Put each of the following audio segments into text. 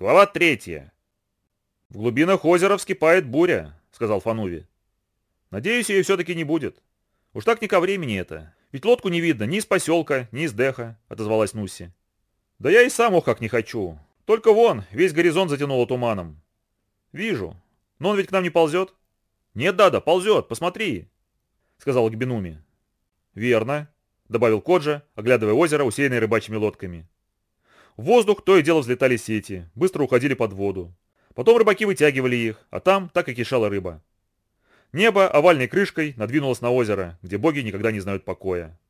Глава третья. «В глубинах озера вскипает буря», — сказал Фануви. «Надеюсь, ее все-таки не будет. Уж так не ко времени это. Ведь лодку не видно ни из поселка, ни из Деха», — отозвалась Нуси. «Да я и сам ох как не хочу. Только вон, весь горизонт затянуло туманом». «Вижу. Но он ведь к нам не ползет?» «Нет, Дада, ползет, посмотри», — сказал Гбенуми. «Верно», — добавил Коджа, оглядывая озеро, усеянное рыбачьими лодками. В воздух то и дело взлетали сети, быстро уходили под воду. Потом рыбаки вытягивали их, а там так и кишала рыба. Небо овальной крышкой надвинулось на озеро, где боги никогда не знают покоя.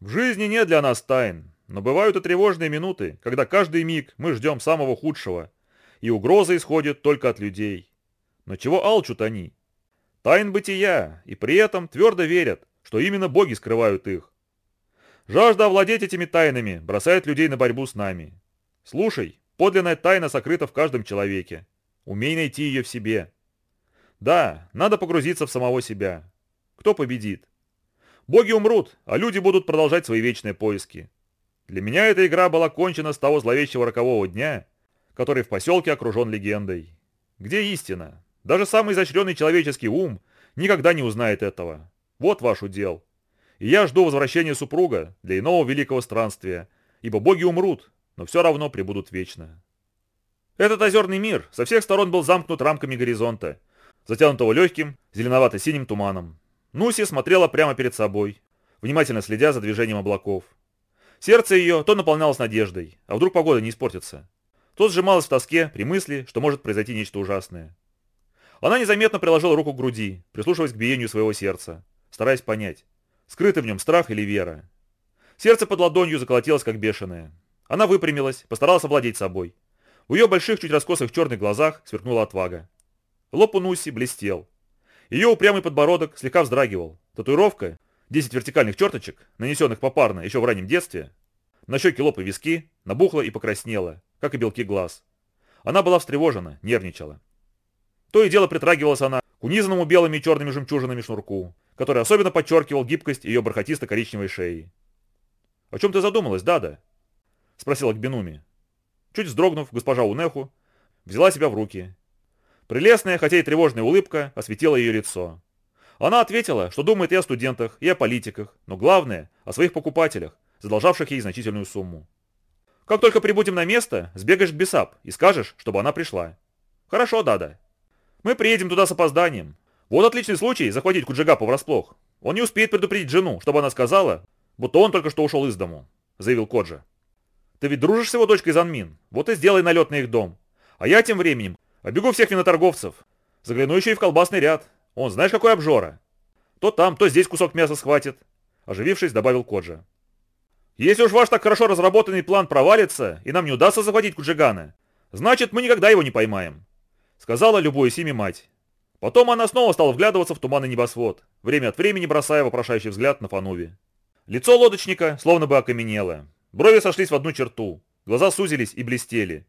В жизни нет для нас тайн, но бывают и тревожные минуты, когда каждый миг мы ждем самого худшего, и угроза исходит только от людей. Но чего алчут они? Тайн бытия, и при этом твердо верят, что именно боги скрывают их. Жажда овладеть этими тайнами бросает людей на борьбу с нами. Слушай, подлинная тайна сокрыта в каждом человеке. Умей найти ее в себе. Да, надо погрузиться в самого себя. Кто победит? Боги умрут, а люди будут продолжать свои вечные поиски. Для меня эта игра была кончена с того зловещего рокового дня, который в поселке окружен легендой. Где истина? Даже самый изощренный человеческий ум никогда не узнает этого. Вот ваш удел я жду возвращения супруга для иного великого странствия, ибо боги умрут, но все равно прибудут вечно. Этот озерный мир со всех сторон был замкнут рамками горизонта, затянутого легким, зеленовато-синим туманом. Нуси смотрела прямо перед собой, внимательно следя за движением облаков. Сердце ее то наполнялось надеждой, а вдруг погода не испортится, то сжималось в тоске при мысли, что может произойти нечто ужасное. Она незаметно приложила руку к груди, прислушиваясь к биению своего сердца, стараясь понять, Скрыты в нем страх или вера. Сердце под ладонью заколотилось, как бешеное. Она выпрямилась, постаралась овладеть собой. В ее больших, чуть раскосых черных глазах сверкнула отвага. Лоб у Нуси блестел. Ее упрямый подбородок слегка вздрагивал. Татуировка, 10 вертикальных черточек, нанесенных попарно еще в раннем детстве, на щеки лоб и виски, набухла и покраснела, как и белки глаз. Она была встревожена, нервничала. То и дело притрагивалась она к унизанному белыми и черными жемчужинами шнурку, который особенно подчеркивал гибкость ее бархатисто-коричневой шеи. «О чем ты задумалась, Дада?» — спросила Гбенуми. Чуть вздрогнув, госпожа Унеху взяла себя в руки. Прелестная, хотя и тревожная улыбка осветила ее лицо. Она ответила, что думает и о студентах, и о политиках, но главное, о своих покупателях, задолжавших ей значительную сумму. «Как только прибудем на место, сбегаешь к Бесап и скажешь, чтобы она пришла». «Хорошо, Дада. Мы приедем туда с опозданием, вот отличный случай захватить Куджигапа врасплох. Он не успеет предупредить жену, чтобы она сказала, будто он только что ушел из дому», — заявил Коджа. «Ты ведь дружишь с его дочкой Занмин, вот и сделай налет на их дом. А я тем временем обегу всех виноторговцев, загляну еще и в колбасный ряд. Он знаешь, какой обжора. То там, то здесь кусок мяса схватит», — оживившись, добавил Коджа. «Если уж ваш так хорошо разработанный план провалится, и нам не удастся захватить Куджигана, значит, мы никогда его не поймаем», — сказала любую ими мать. Потом она снова стала вглядываться в туманный небосвод, время от времени бросая вопрошающий взгляд на Фануви. Лицо лодочника словно бы окаменело. Брови сошлись в одну черту, глаза сузились и блестели.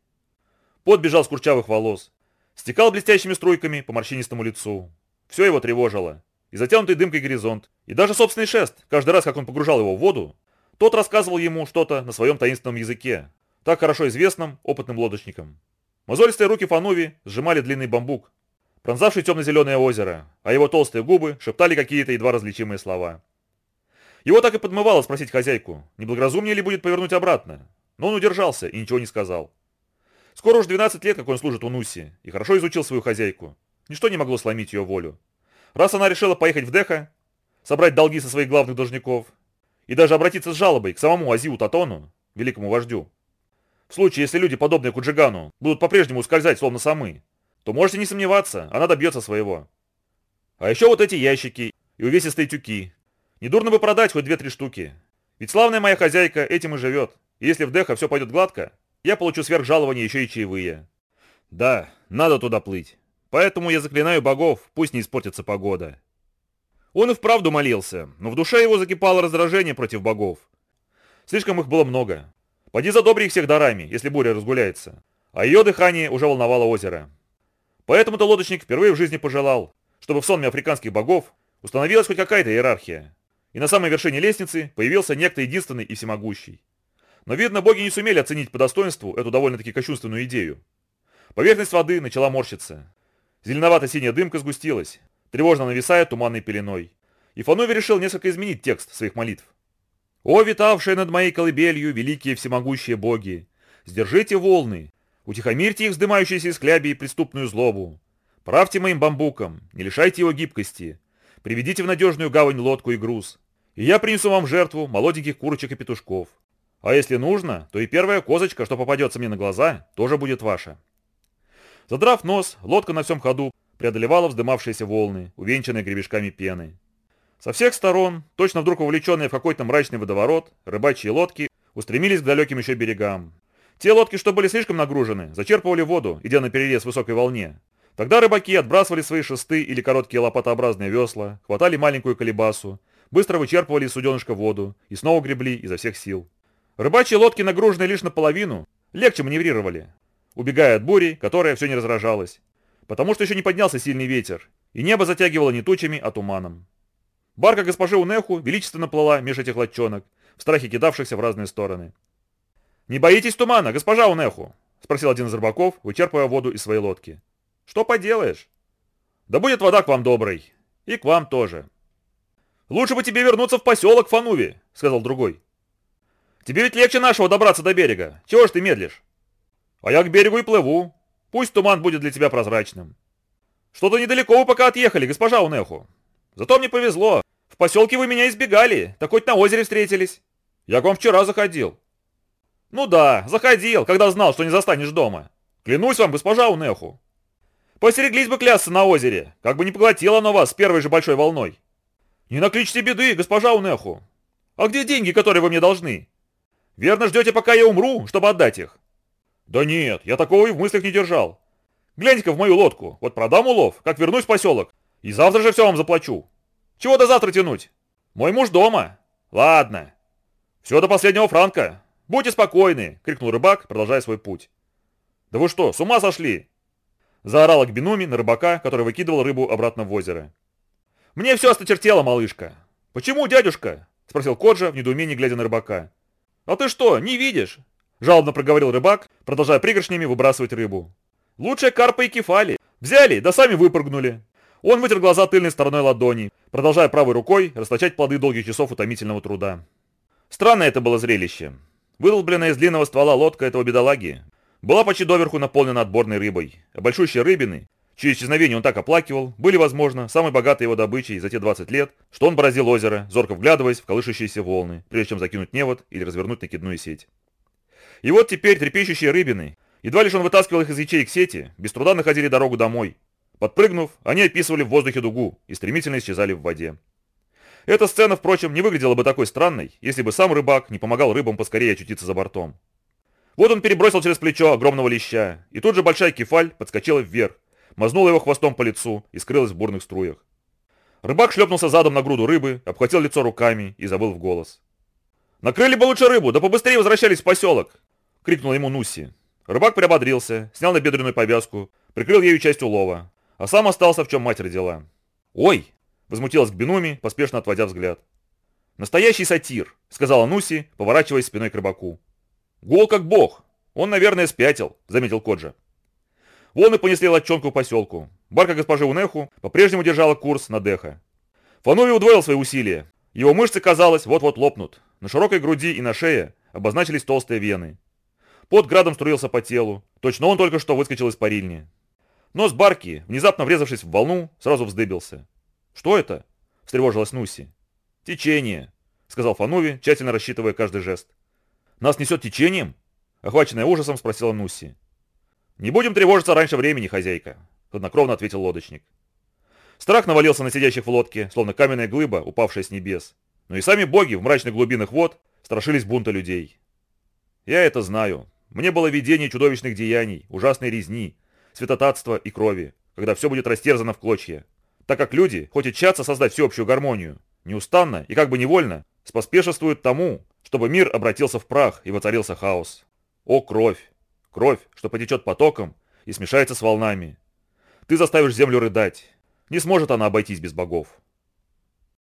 Пот бежал с курчавых волос, стекал блестящими струйками по морщинистому лицу. Все его тревожило. И затянутый дымкой горизонт, и даже собственный шест, каждый раз, как он погружал его в воду, тот рассказывал ему что-то на своем таинственном языке, так хорошо известном опытным лодочникам. Мозолистые руки Фануви сжимали длинный бамбук, пронзавший темно-зеленое озеро, а его толстые губы шептали какие-то едва различимые слова. Его так и подмывало спросить хозяйку, не благоразумнее ли будет повернуть обратно, но он удержался и ничего не сказал. Скоро уж 12 лет, как он служит у Нуси, и хорошо изучил свою хозяйку. Ничто не могло сломить ее волю. Раз она решила поехать в Деха, собрать долги со своих главных должников, и даже обратиться с жалобой к самому Азиу Татону, великому вождю. В случае, если люди, подобные Куджигану, будут по-прежнему ускользать, словно самы, то можете не сомневаться, она добьется своего. А еще вот эти ящики и увесистые тюки. Недурно бы продать хоть две-три штуки. Ведь славная моя хозяйка этим и живет. И если в Деха все пойдет гладко, я получу сверхжалование еще и чаевые. Да, надо туда плыть. Поэтому я заклинаю богов, пусть не испортится погода. Он и вправду молился, но в душе его закипало раздражение против богов. Слишком их было много. Поди задобри их всех дарами, если буря разгуляется. А ее дыхание уже волновало озеро. Поэтому-то лодочник впервые в жизни пожелал, чтобы в сонме африканских богов установилась хоть какая-то иерархия, и на самой вершине лестницы появился некто единственный и всемогущий. Но, видно, боги не сумели оценить по достоинству эту довольно-таки кощунственную идею. Поверхность воды начала морщиться. Зеленовато-синяя дымка сгустилась, тревожно нависая туманной пеленой. И Фанови решил несколько изменить текст своих молитв. «О, витавшие над моей колыбелью великие всемогущие боги! Сдержите волны, утихомирьте их вздымающиеся из кляби и преступную злобу. Правьте моим бамбуком, не лишайте его гибкости. Приведите в надежную гавань лодку и груз. И я принесу вам жертву молоденьких курочек и петушков. А если нужно, то и первая козочка, что попадется мне на глаза, тоже будет ваша». Задрав нос, лодка на всем ходу преодолевала вздымавшиеся волны, увенчанные гребешками пены. Со всех сторон, точно вдруг увлеченные в какой-то мрачный водоворот, рыбачьи лодки устремились к далеким еще берегам. Те лодки, что были слишком нагружены, зачерпывали воду, идя на перерез высокой волне. Тогда рыбаки отбрасывали свои шесты или короткие лопатообразные весла, хватали маленькую колебасу, быстро вычерпывали из суденышка воду и снова гребли изо всех сил. Рыбачьи лодки, нагруженные лишь наполовину, легче маневрировали, убегая от бури, которая все не разражалась, потому что еще не поднялся сильный ветер, и небо затягивало не тучами, а туманом. Барка госпожи Унеху величественно плыла меж этих лодчонок, в страхе кидавшихся в разные стороны. «Не боитесь тумана, госпожа Унеху?» — спросил один из рыбаков, вычерпывая воду из своей лодки. «Что поделаешь?» «Да будет вода к вам доброй. И к вам тоже». «Лучше бы тебе вернуться в поселок Фануви», — сказал другой. «Тебе ведь легче нашего добраться до берега. Чего ж ты медлишь?» «А я к берегу и плыву. Пусть туман будет для тебя прозрачным». «Что-то недалеко вы пока отъехали, госпожа Унеху. Зато мне повезло. В поселке вы меня избегали, так хоть на озере встретились. Я к вам вчера заходил. Ну да, заходил, когда знал, что не застанешь дома. Клянусь вам, госпожа Унеху. Посереглись бы клясться на озере, как бы не поглотило оно вас с первой же большой волной. Не накличьте беды, госпожа Унеху. А где деньги, которые вы мне должны? Верно ждете, пока я умру, чтобы отдать их? Да нет, я такого и в мыслях не держал. Гляньте-ка в мою лодку, вот продам улов, как вернусь в поселок, и завтра же все вам заплачу. Чего до завтра тянуть? Мой муж дома. Ладно. Все до последнего франка. Будьте спокойны, крикнул рыбак, продолжая свой путь. Да вы что, с ума сошли? Заорала Гбинуми на рыбака, который выкидывал рыбу обратно в озеро. Мне все осточертело, малышка. Почему, дядюшка? Спросил Коджа в недоумении, глядя на рыбака. А ты что, не видишь? Жалобно проговорил рыбак, продолжая пригоршнями выбрасывать рыбу. Лучшие карпы и кефали. Взяли, да сами выпрыгнули. Он вытер глаза тыльной стороной ладони, продолжая правой рукой расточать плоды долгих часов утомительного труда. Странное это было зрелище. Выдолбленная из длинного ствола лодка этого бедолаги была почти доверху наполнена отборной рыбой, а большущие рыбины, чье исчезновение он так оплакивал, были, возможно, самой богатой его добычей за те 20 лет, что он бороздил озеро, зорко вглядываясь в колышущиеся волны, прежде чем закинуть невод или развернуть накидную сеть. И вот теперь трепещущие рыбины, едва лишь он вытаскивал их из ячеек сети, без труда находили дорогу домой, Подпрыгнув, они описывали в воздухе дугу и стремительно исчезали в воде. Эта сцена, впрочем, не выглядела бы такой странной, если бы сам рыбак не помогал рыбам поскорее очутиться за бортом. Вот он перебросил через плечо огромного леща, и тут же большая кефаль подскочила вверх, мазнула его хвостом по лицу и скрылась в бурных струях. Рыбак шлепнулся задом на груду рыбы, обхватил лицо руками и забыл в голос. «Накрыли бы лучше рыбу, да побыстрее возвращались в поселок!» — крикнул ему Нуси. Рыбак приободрился, снял набедренную повязку, прикрыл ею часть улова, а сам остался, в чем мать родила. «Ой!» – возмутилась Гбинуми, поспешно отводя взгляд. «Настоящий сатир», – сказала Нуси, поворачиваясь спиной к рыбаку. «Гол как бог! Он, наверное, спятил», – заметил Коджа. Волны понесли лодчонку в поселку. Барка госпожи Унеху по-прежнему держала курс на Деха. Фанови удвоил свои усилия. Его мышцы, казалось, вот-вот лопнут. На широкой груди и на шее обозначились толстые вены. Под градом струился по телу. Точно он только что выскочил из парильни. Нос Барки, внезапно врезавшись в волну, сразу вздыбился. «Что это?» – встревожилась Нуси. «Течение», – сказал Фануви, тщательно рассчитывая каждый жест. «Нас несет течением?» – охваченная ужасом спросила Нуси. «Не будем тревожиться раньше времени, хозяйка», – хладнокровно ответил лодочник. Страх навалился на сидящих в лодке, словно каменная глыба, упавшая с небес. Но и сами боги в мрачных глубинах вод страшились бунта людей. Я это знаю. Мне было видение чудовищных деяний, ужасной резни, святотатства и крови, когда все будет растерзано в клочья. Так как люди, хоть и тщатся создать всеобщую гармонию, неустанно и как бы невольно споспешествуют тому, чтобы мир обратился в прах и воцарился хаос. О, кровь! Кровь, что потечет потоком и смешается с волнами. Ты заставишь землю рыдать. Не сможет она обойтись без богов.